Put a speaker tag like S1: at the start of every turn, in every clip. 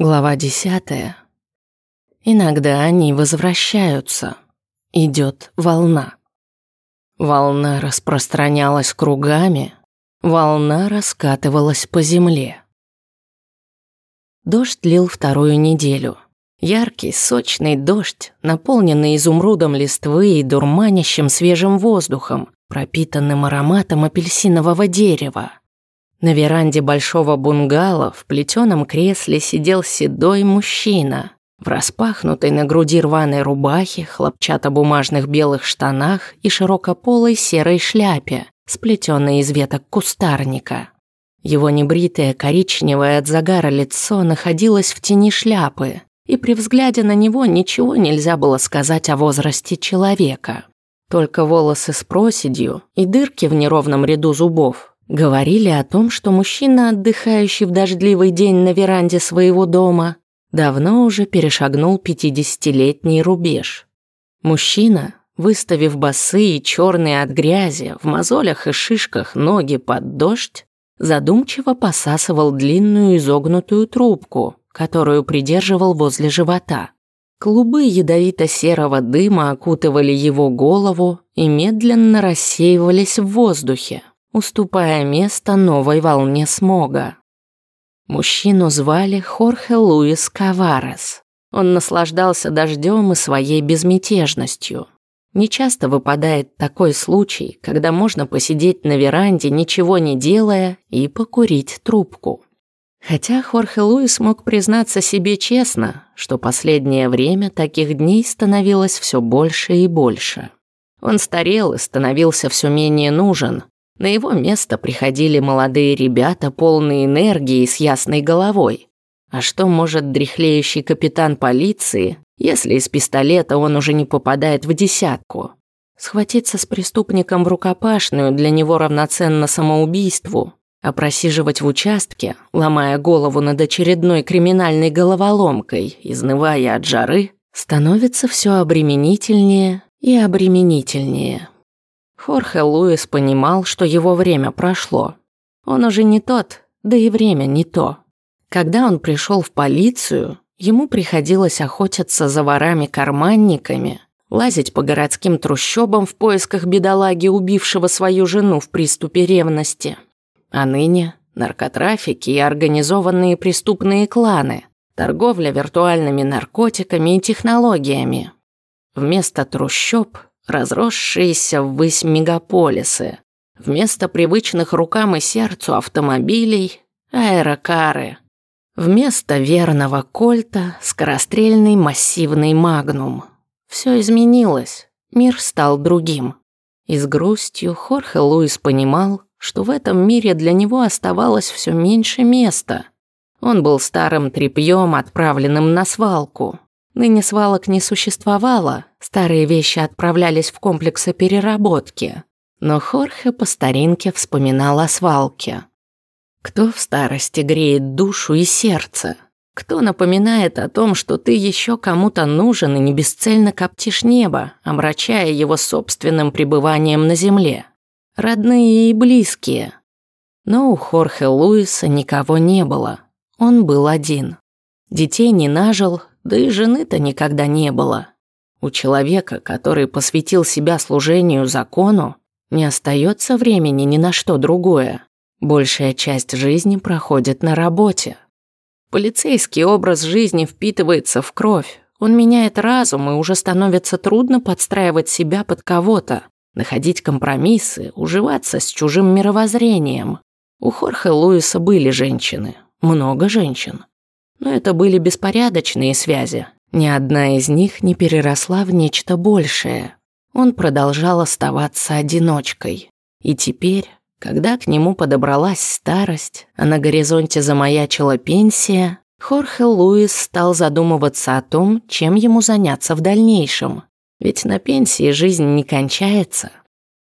S1: Глава десятая. Иногда они возвращаются. Идет волна. Волна распространялась кругами, волна раскатывалась по земле. Дождь лил вторую неделю. Яркий, сочный дождь, наполненный изумрудом листвы и дурманящим свежим воздухом, пропитанным ароматом апельсинового дерева. На веранде большого бунгало в плетеном кресле сидел седой мужчина в распахнутой на груди рваной рубахе, хлопчатобумажных белых штанах и широкополой серой шляпе, сплетенной из веток кустарника. Его небритое коричневое от загара лицо находилось в тени шляпы, и при взгляде на него ничего нельзя было сказать о возрасте человека. Только волосы с проседью и дырки в неровном ряду зубов Говорили о том, что мужчина, отдыхающий в дождливый день на веранде своего дома, давно уже перешагнул пятидесятилетний рубеж. Мужчина, выставив босые, черные от грязи, в мозолях и шишках ноги под дождь, задумчиво посасывал длинную изогнутую трубку, которую придерживал возле живота. Клубы ядовито-серого дыма окутывали его голову и медленно рассеивались в воздухе, уступая место новой волне смога. Мужчину звали Хорхе Луис Каварес. Он наслаждался дождем и своей безмятежностью. Нечасто выпадает такой случай, когда можно посидеть на веранде, ничего не делая, и покурить трубку. Хотя Хорхе Луис мог признаться себе честно, что последнее время таких дней становилось все больше и больше. Он старел и становился все менее нужен, на его место приходили молодые ребята, полные энергии и с ясной головой. А что может дряхлеющий капитан полиции, если из пистолета он уже не попадает в десятку? Схватиться с преступником в рукопашную для него равноценно самоубийству, а просиживать в участке, ломая голову над очередной криминальной головоломкой, изнывая от жары, становится все обременительнее и обременительнее. Хорхе Луис понимал, что его время прошло. Он уже не тот, да и время не то. Когда он пришел в полицию, ему приходилось охотиться за ворами-карманниками, лазить по городским трущобам в поисках бедолаги, убившего свою жену в приступе ревности. А ныне наркотрафики и организованные преступные кланы, торговля виртуальными наркотиками и технологиями. Вместо трущоб разросшиеся ввысь мегаполисы. Вместо привычных рукам и сердцу автомобилей – аэрокары. Вместо верного кольта – скорострельный массивный магнум. Все изменилось, мир стал другим. И с грустью Хорхе Луис понимал, что в этом мире для него оставалось все меньше места. Он был старым тряпьем, отправленным на свалку. Ныне свалок не существовало, старые вещи отправлялись в комплексы переработки. Но Хорхе по старинке вспоминал о свалке. Кто в старости греет душу и сердце? Кто напоминает о том, что ты еще кому-то нужен и не бесцельно коптишь небо, омрачая его собственным пребыванием на земле? Родные и близкие. Но у Хорхе Луиса никого не было. Он был один. Детей не нажил, да и жены-то никогда не было. У человека, который посвятил себя служению закону, не остается времени ни на что другое. Большая часть жизни проходит на работе. Полицейский образ жизни впитывается в кровь. Он меняет разум, и уже становится трудно подстраивать себя под кого-то, находить компромиссы, уживаться с чужим мировоззрением. У Хорхе Луиса были женщины, много женщин. Но это были беспорядочные связи. Ни одна из них не переросла в нечто большее. Он продолжал оставаться одиночкой. И теперь, когда к нему подобралась старость, а на горизонте замаячила пенсия, Хорхе Луис стал задумываться о том, чем ему заняться в дальнейшем. Ведь на пенсии жизнь не кончается.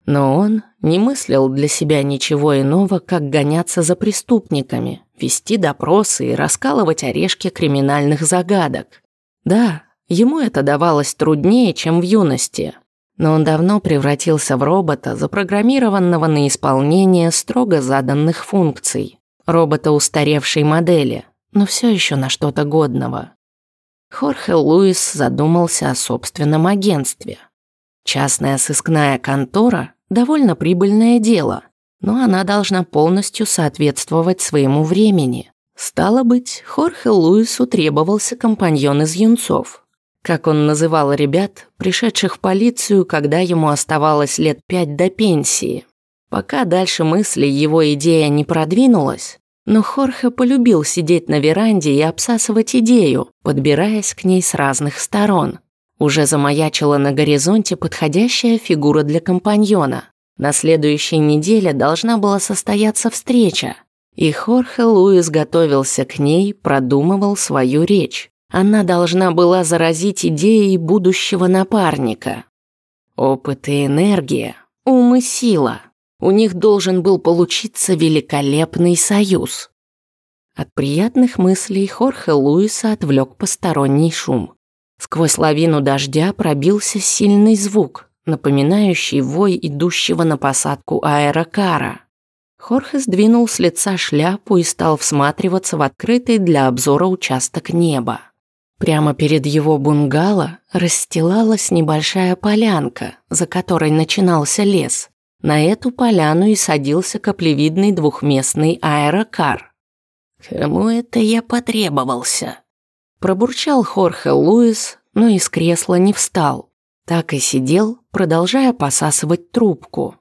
S1: Но он не мыслил для себя ничего иного, как гоняться за преступниками, вести допросы и раскалывать орешки криминальных загадок. Да, ему это давалось труднее, чем в юности, но он давно превратился в робота, запрограммированного на исполнение строго заданных функций. Робота устаревшей модели, но все еще на что-то годного. Хорхе Луис задумался о собственном агентстве. Частная сыскная контора – довольно прибыльное дело, но она должна полностью соответствовать своему времени. Стало быть, Хорхе Луису требовался компаньон из юнцов. Как он называл ребят, пришедших в полицию, когда ему оставалось лет пять до пенсии. Пока дальше мысли его идея не продвинулась, но Хорхе полюбил сидеть на веранде и обсасывать идею, подбираясь к ней с разных сторон. Уже замаячила на горизонте подходящая фигура для компаньона. На следующей неделе должна была состояться встреча, и Хорхе Луис готовился к ней, продумывал свою речь. Она должна была заразить идеей будущего напарника. Опыт и энергия, ум и сила – у них должен был получиться великолепный союз. От приятных мыслей Хорхе Луиса отвлек посторонний шум. Сквозь лавину дождя пробился сильный звук, напоминающий вой идущего на посадку аэрокара. Хорхе сдвинул с лица шляпу и стал всматриваться в открытый для обзора участок неба. Прямо перед его бунгало расстилалась небольшая полянка, за которой начинался лес. На эту поляну и садился каплевидный двухместный аэрокар. «Кому это я потребовался?» Пробурчал Хорхе Луис, но из кресла не встал. Так и сидел, продолжая посасывать трубку.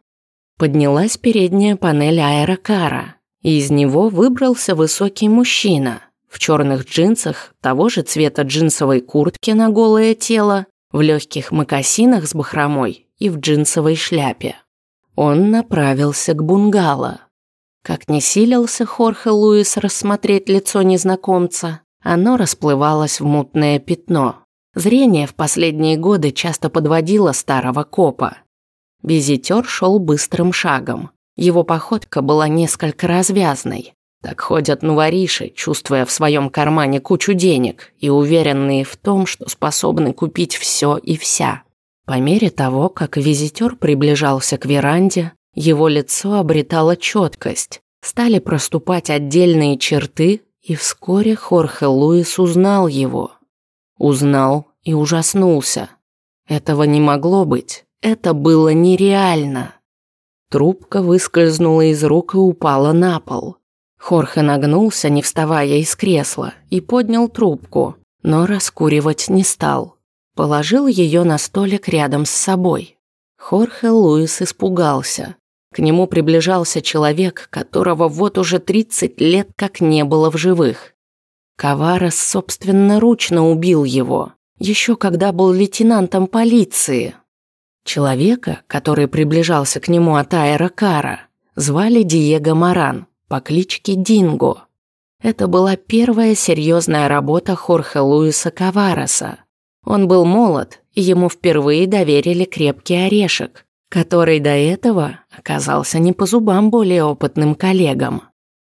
S1: Поднялась передняя панель аэрокара, и из него выбрался высокий мужчина в черных джинсах, того же цвета джинсовой куртки на голое тело, в легких мокасинах с бахромой и в джинсовой шляпе. Он направился к бунгало. Как не силился Хорхе Луис рассмотреть лицо незнакомца, оно расплывалось в мутное пятно. Зрение в последние годы часто подводило старого копа. Визитер шел быстрым шагом. Его походка была несколько развязной. Так ходят нувориши, чувствуя в своем кармане кучу денег и уверенные в том, что способны купить все и вся. По мере того, как визитер приближался к веранде, его лицо обретало четкость, стали проступать отдельные черты, и вскоре Хорхе Луис узнал его. Узнал и ужаснулся. Этого не могло быть, это было нереально. Трубка выскользнула из рук и упала на пол. Хорхе нагнулся, не вставая из кресла, и поднял трубку, но раскуривать не стал. Положил ее на столик рядом с собой. Хорхе Луис испугался. К нему приближался человек, которого вот уже 30 лет как не было в живых. Каварес собственноручно убил его, еще когда был лейтенантом полиции. Человека, который приближался к нему от аэрокара, звали Диего Маран по кличке Динго. Это была первая серьезная работа Хорхе Луиса Кавареса, он был молод, и ему впервые доверили крепкий орешек, который до этого оказался не по зубам более опытным коллегам.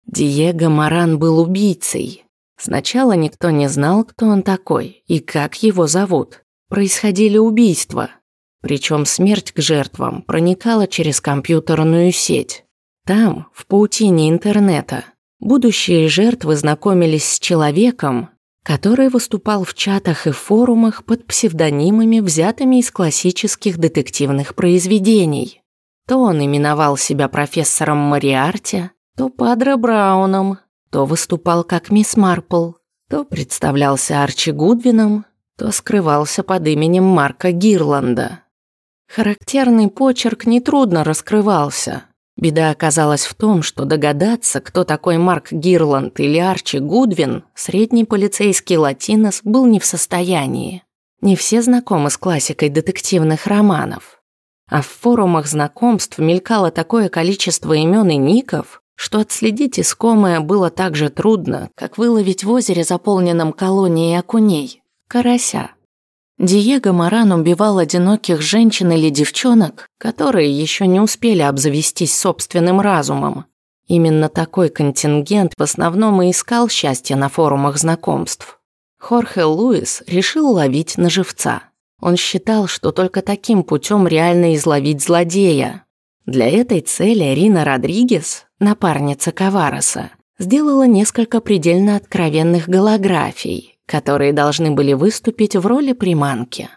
S1: Диего Маран был убийцей. Сначала никто не знал, кто он такой и как его зовут. Происходили убийства. Причем смерть к жертвам проникала через компьютерную сеть. Там, в паутине интернета, будущие жертвы знакомились с человеком, который выступал в чатах и форумах под псевдонимами, взятыми из классических детективных произведений. То он именовал себя профессором Мариарти, то Падре Брауном, то выступал как мисс Марпл, то представлялся Арчи Гудвином, то скрывался под именем Марка Гирланда. Характерный почерк нетрудно раскрывался, Беда оказалась в том, что догадаться, кто такой Марк Гирланд или Арчи Гудвин, средний полицейский латинос был не в состоянии. Не все знакомы с классикой детективных романов. А в форумах знакомств мелькало такое количество имен и ников, что отследить искомое было так же трудно, как выловить в озере, заполненном колонией окуней, карася. Диего Маран убивал одиноких женщин или девчонок, которые еще не успели обзавестись собственным разумом. Именно такой контингент в основном и искал счастье на форумах знакомств. Хорхе Луис решил ловить на живца. Он считал, что только таким путем реально изловить злодея. Для этой цели Рина Родригес, напарница Кавареса, сделала несколько предельно откровенных голографий, которые должны были выступить в роли приманки.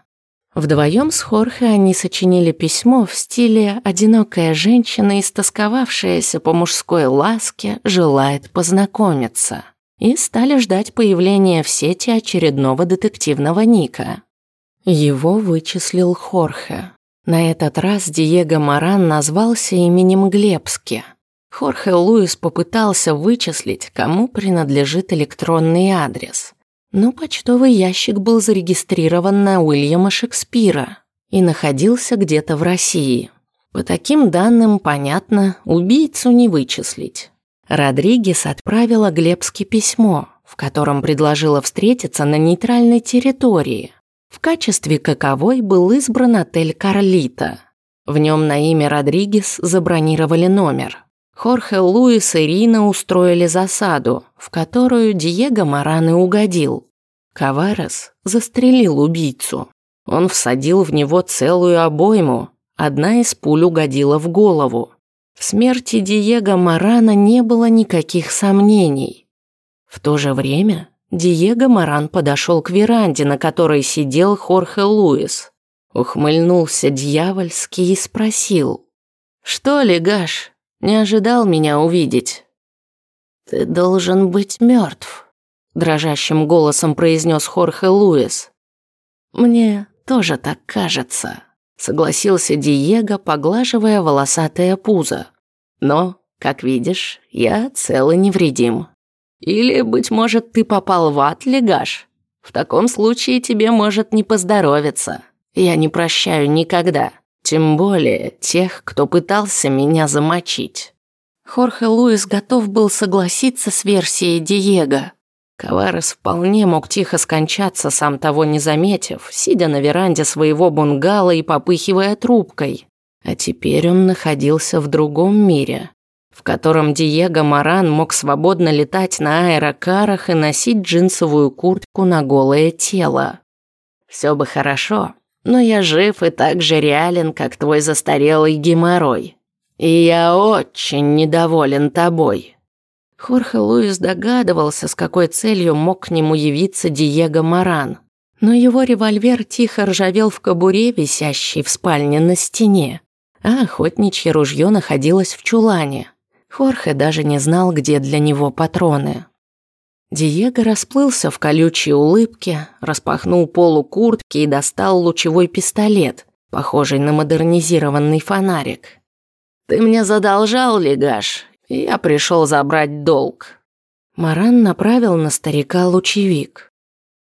S1: Вдвоем с Хорхе они сочинили письмо в стиле «Одинокая женщина, истосковавшаяся по мужской ласке, желает познакомиться» и стали ждать появления в сети очередного детективного ника. Его вычислил Хорхе. На этот раз Диего Маран назвался именем Глебски. Хорхе Луис попытался вычислить, кому принадлежит электронный адрес. Но почтовый ящик был зарегистрирован на Уильяма Шекспира и находился где-то в России. По таким данным, понятно, убийцу не вычислить. Родригес отправила Глебски письмо, в котором предложила встретиться на нейтральной территории. В качестве каковой был избран отель «Карлита». В нем на имя Родригес забронировали номер. Хорхе Луис и Рина устроили засаду, в которую Диего Маран и угодил. Каварес застрелил убийцу. Он всадил в него целую обойму. Одна из пуль угодила в голову. В смерти Диего Марана не было никаких сомнений. В то же время Диего Маран подошел к веранде, на которой сидел Хорхе Луис. Ухмыльнулся дьявольски и спросил. «Что, Легаш, не ожидал меня увидеть?» «Ты должен быть мертв», – дрожащим голосом произнес Хорхе Луис. «Мне тоже так кажется», согласился Диего, поглаживая волосатое пузо. Но, как видишь, я цел и невредим. Или, быть может, ты попал в ад, Легаш? В таком случае тебе может не поздоровиться. Я не прощаю никогда. Тем более тех, кто пытался меня замочить. Хорхе Луис готов был согласиться с версией Диего, Каварес вполне мог тихо скончаться, сам того не заметив, сидя на веранде своего бунгало и попыхивая трубкой. А теперь он находился в другом мире, в котором Диего Маран мог свободно летать на аэрокарах и носить джинсовую куртку на голое тело. Все бы хорошо, но я жив и так же реален, как твой застарелый геморрой. И я очень недоволен тобой. Хорхе Луис догадывался, с какой целью мог к нему явиться Диего Маран. Но его револьвер тихо ржавел в кобуре, висящей в спальне на стене. А охотничье ружье находилось в чулане. Хорхе даже не знал, где для него патроны. Диего расплылся в колючей улыбке, распахнул полу куртки и достал лучевой пистолет, похожий на модернизированный фонарик. «Ты мне задолжал, Легаш, я пришел забрать долг. Маран направил на старика лучевик.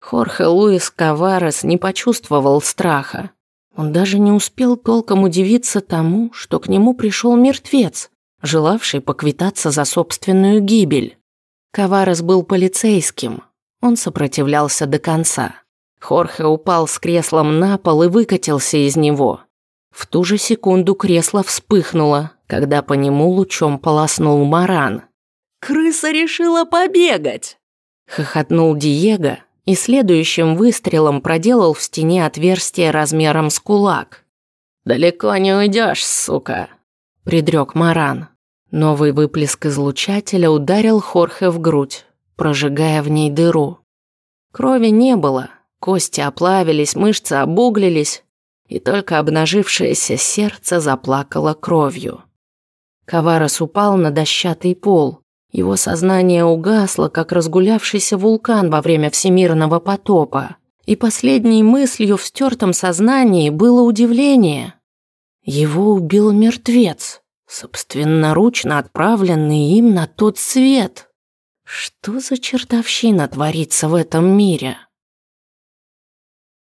S1: Хорхе Луис Каварес не почувствовал страха. Он даже не успел толком удивиться тому, что к нему пришел мертвец, желавший поквитаться за собственную гибель. Каварес был полицейским. Он сопротивлялся до конца. Хорхе упал с креслом на пол и выкатился из него. В ту же секунду кресло вспыхнуло, когда по нему лучом полоснул Маран. «Крыса решила побегать!» Хохотнул Диего и следующим выстрелом проделал в стене отверстие размером с кулак. «Далеко не уйдешь, сука!» – предрек Маран. Новый выплеск излучателя ударил Хорхе в грудь, прожигая в ней дыру. Крови не было, кости оплавились, мышцы обуглились, и только обнажившееся сердце заплакало кровью. Каварос упал на дощатый пол. Его сознание угасло, как разгулявшийся вулкан во время всемирного потопа. И последней мыслью в стертом сознании было удивление. Его убил мертвец, собственноручно отправленный им на тот свет. Что за чертовщина творится в этом мире?